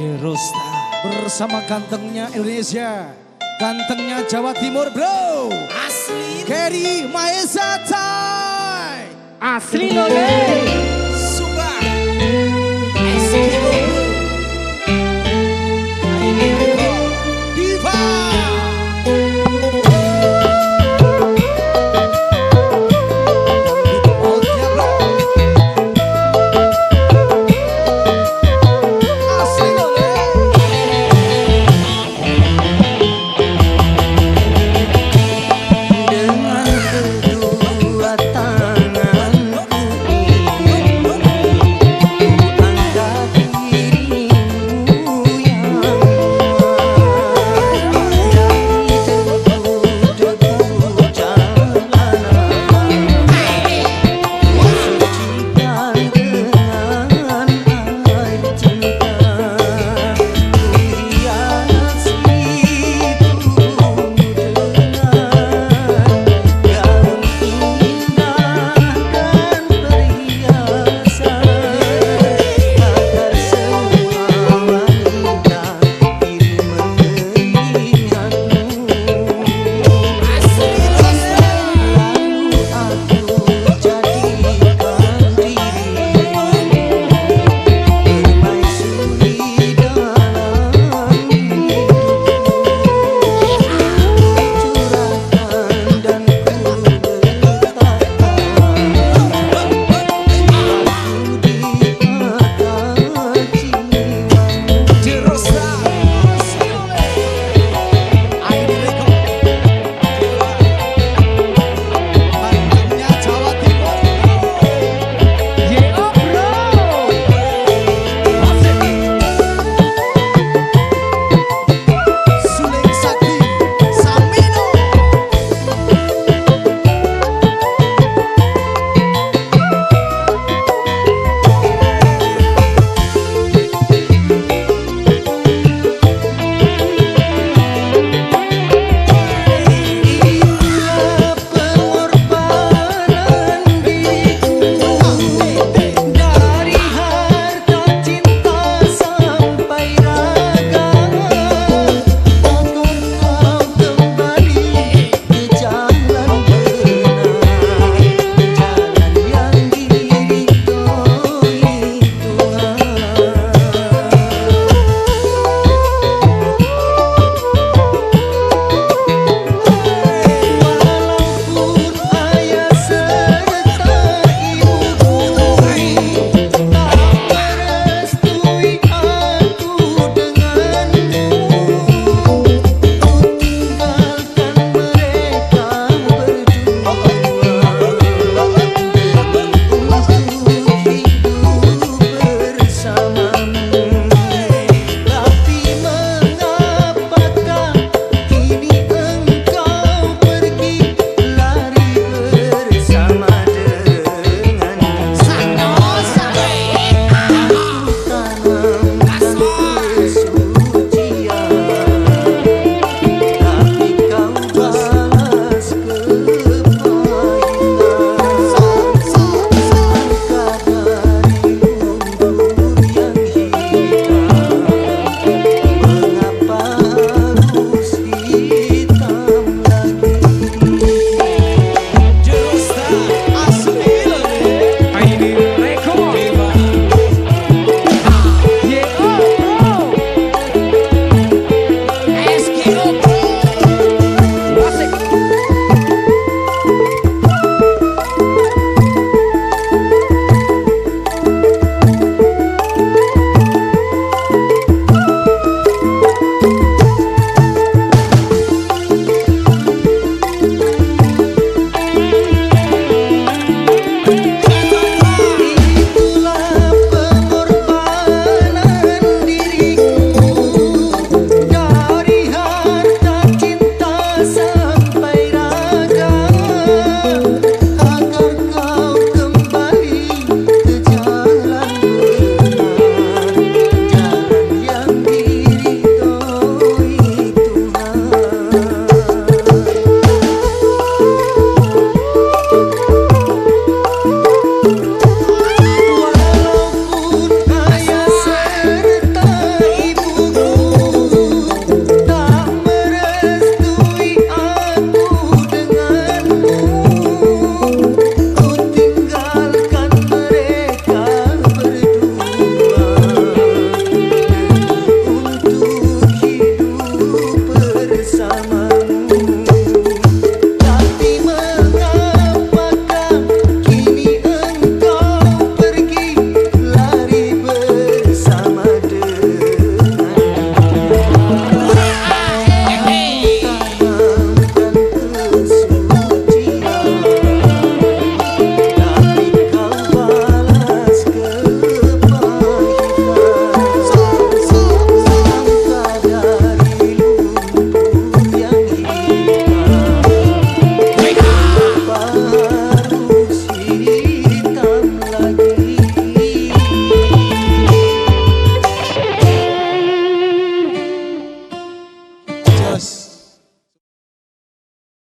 Derusta bersama gantengnya Indonesia, gantengnya Jawa Timur, bro. Asli. Kerry Maesa Tai. Asli lho, Le.